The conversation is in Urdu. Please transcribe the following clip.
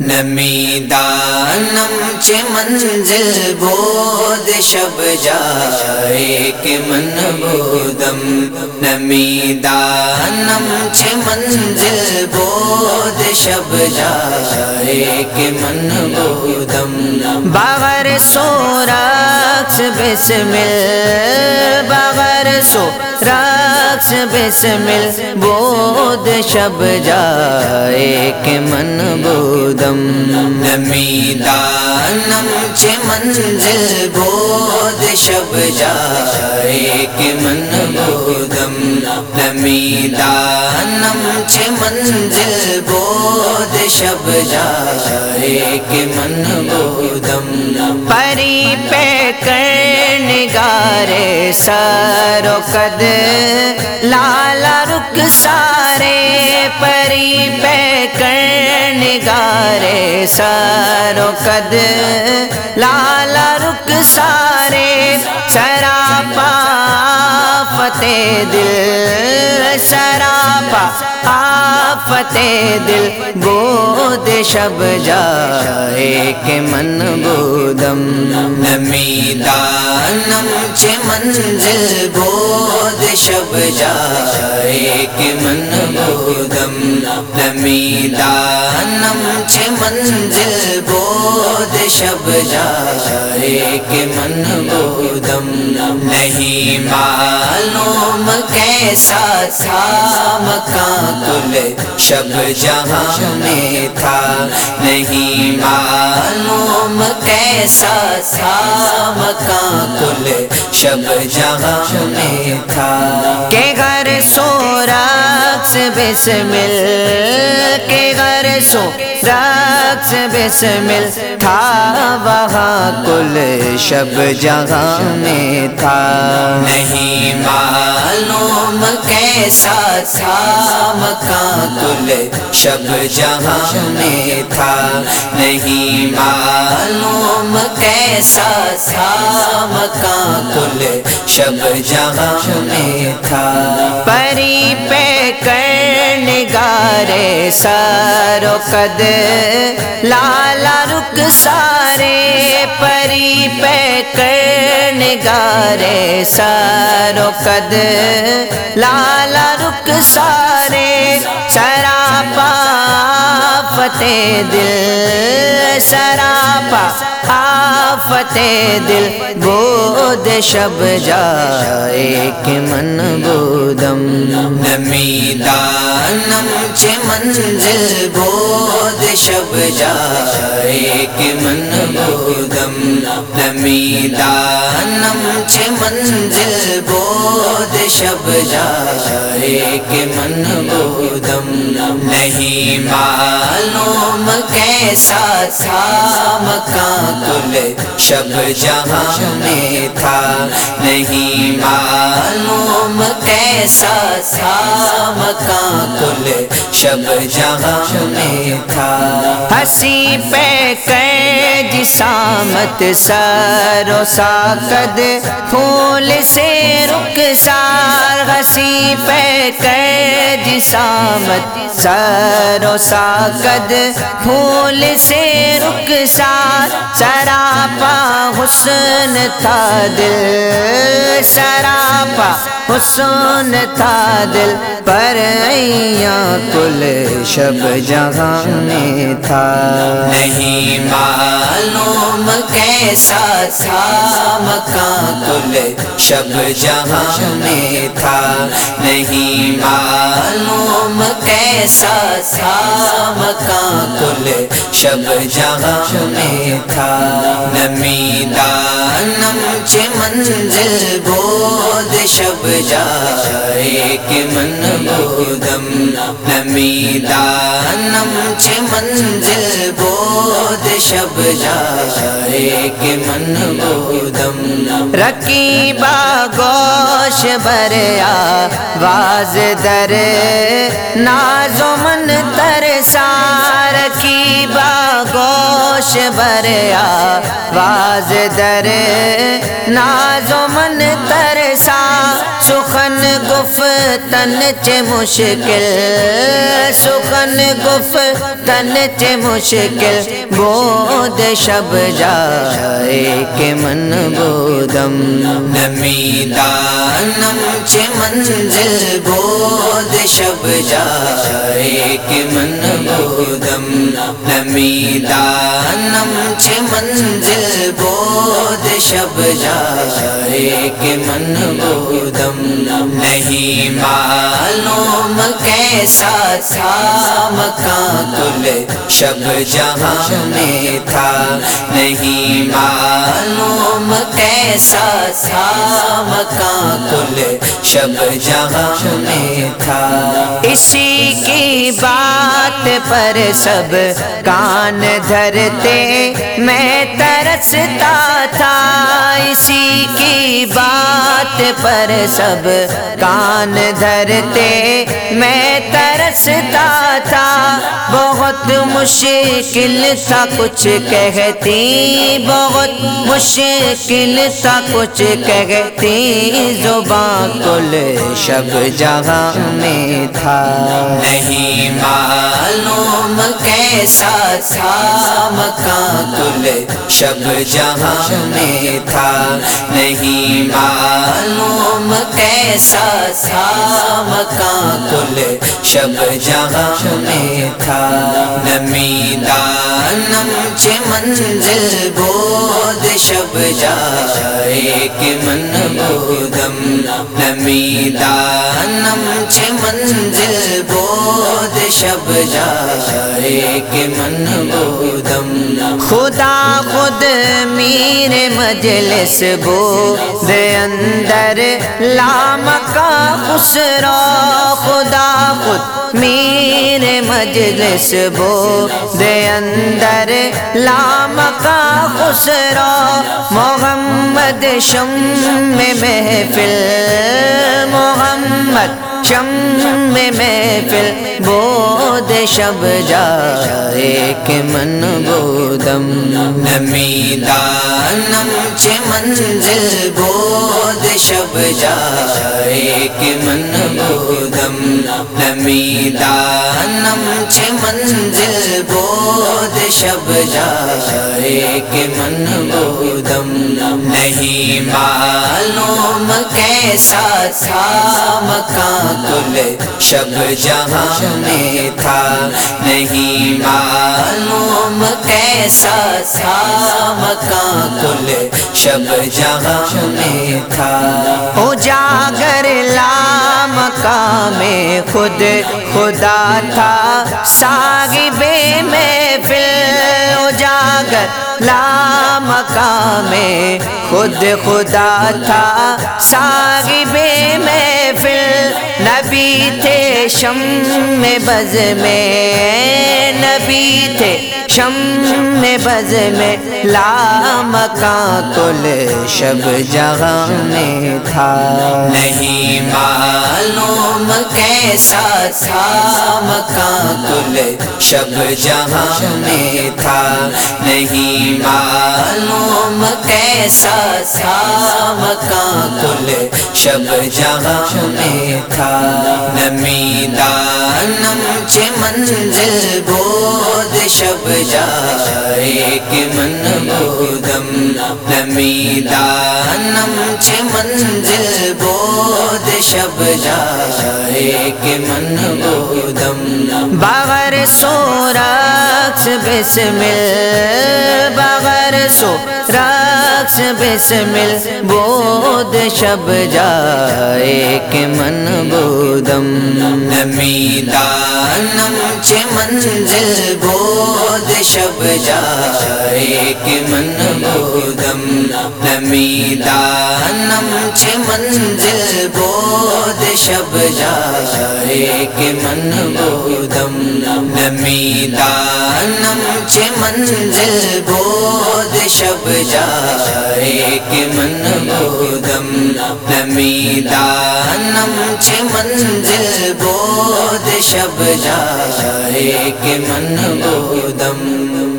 نمی دانم چ منزل بود شب جائے کہ من بودم نمی دانم چ منزل بود شب جائے کہ من بودم باغر سو رقص بسمل باغر سو رقص بسمل بود شب جائے کہ من بودم نمی دانم چ منزل بود شب جائے کہ من بودم نمی دانم چ منزل بود شب جائے کہ من بودم پری پہ کر نگارے سارو قد لالا رک سارے پری پہ کر نگارے سارو قد لالا رک سارے سراپا فتح دل سراپا فتح دل بود شب جائے کہ من بودم نمی دانم منزل بود شب جائے کہ من بودم نمی دانم چ منزل بود شب جائے کہ من بودم نہیں معلوم کیسا تھا مکان کل شب جہاں میں تھا نہیں معلوم کیسا تھا، مکان کل شب جہاں میں تھا۔ کہ گھر سو رقص بسمل کہ گھر سو رقص بسمل تھا وہاں کل شب جہاں میں تھا۔ نہیں معلوم کیسا تھا مکان کل شب جہاں میں تھا۔ نہیں معلوم کیسا تھا مکان کل شب جہاں میں تھا۔ پری پہ کر نگارے سارو قد لالا رک سارے پری پہ کر نگارے سارو قد لالا رک سارے سراپا فتح دل سراپا فتح دل بود شب جائے کہ من بودم۔ نمی دانم منزل بود شب جائے کہ من بودم۔ نمی دانم منزل بود شب جائے کہ من بودم نہیں، معلوم کیسا تھا، مکان کل شب جہاں میں تھا۔ نہیں، معلوم کیسا تھا، مکان کل شب جہاں میں تھا۔ ہنسی پہ کر جسامت سارو ساکد پھول سے رک سار ہنسی پہ کر جسامت سارو ساکد پھول سے رک سار سراپا حسن تھا دل۔ سراپا حسن تھا دل پر کل شب جہاں میں تھا۔ نہیں معلوم کیسا تھا؟ مکان کل شب جہاں میں تھا۔ نہیں معلوم کیسا تھا۔ مکان کل شب جہاں میں تھا۔ نمی دانم چ منزل بود شب جائے کہ من بودم نمی دانم چ منزل بود شب جائے کہ من بودم گوش بریا، واز در نازو من ترسار کی با گوش بریا، واز در نازو من ترسا سخن گفتن چ مشکل، سخن گفتن چ مشکل بود شب جائے کہ من بودم نمی دانم منزل بود شب جائے کہ من بودم نمی دانم منزل بود جارے کے من بودم نہیں معلوم کیسا تھا، مکان کل شب جہاں میں تھا۔ نہیں معلوم کیسا تھا، مکان کل شب جہاں میں تھا۔ اسی کی بات پر سب کان دھرتے، میں ترستا تھا۔ اسی کی بات پر سب کان دھرتے، میں ترستا تھا۔ بہت مشکل تھا کچھ کہتی، بہت مشکل تھا کچھ کہتی۔ زباں کل شب جہاں میں تھا۔ نہیں معلوم کیسا تھا مکان کل شب جہاں میں تھا۔ نہیں معلوم کیسا تھا مکان کل شب جہاں میں تھا۔ نمی دانم چ منزل بود شب جائے کہ من بودم نمی دانم منزل بود شب جائے کہ من بودم خدا خود میر مجلس بو اندر لام کا خسرا خدا خود میر مجلس بو دے اندر لام کا خسرا محمد شم محفل، محمد شم میں محفل بود شب جائے کہ من بودم نمی دانم چ منزل بود شب جائے کہ من بودم نمی دانم منزل بود شب جائے کہ من بودم نہیں معلوم کیسا تھا مکان کل شب جہاں میں تھا نہیں معلوم ایسا سا مکان کل، شب جہاں میں تھا۔ اجاگر لام مکان میں خود، خدا تھا۔ ساگی بے محفل اجاگر لام مکان میں خود خدا تھا ساگی بے محفل، نبی تھے شم میں بز میں۔ نبی تھے شم میں بز میں۔ لام کا کل شب جہاں میں تھا۔ نہیں معلوم کیسا تھا مکان کل شب جہاں میں تھا۔ نہیں معلوم کیسا تھا مکان کل شب جہاں میں تھا۔ نمی دانم چ منزل بود شب جائے کہ من بودم۔ نمی دانم چ منزل بود شب جائے کہ من بودم۔ بغیر سو رقص بسمل، بغیر سو رقص بسمل بود شب جائے کہ من بودم۔ نمی دانم منزل بود شب جائے کہ من بودم۔ نمی دانم منزل بود شب جائے کہ من بودم۔ نمی دانم چ منزل بود شب جائے کہ من بودم نمی دانم چ منزل بود شب جارے کے من بودم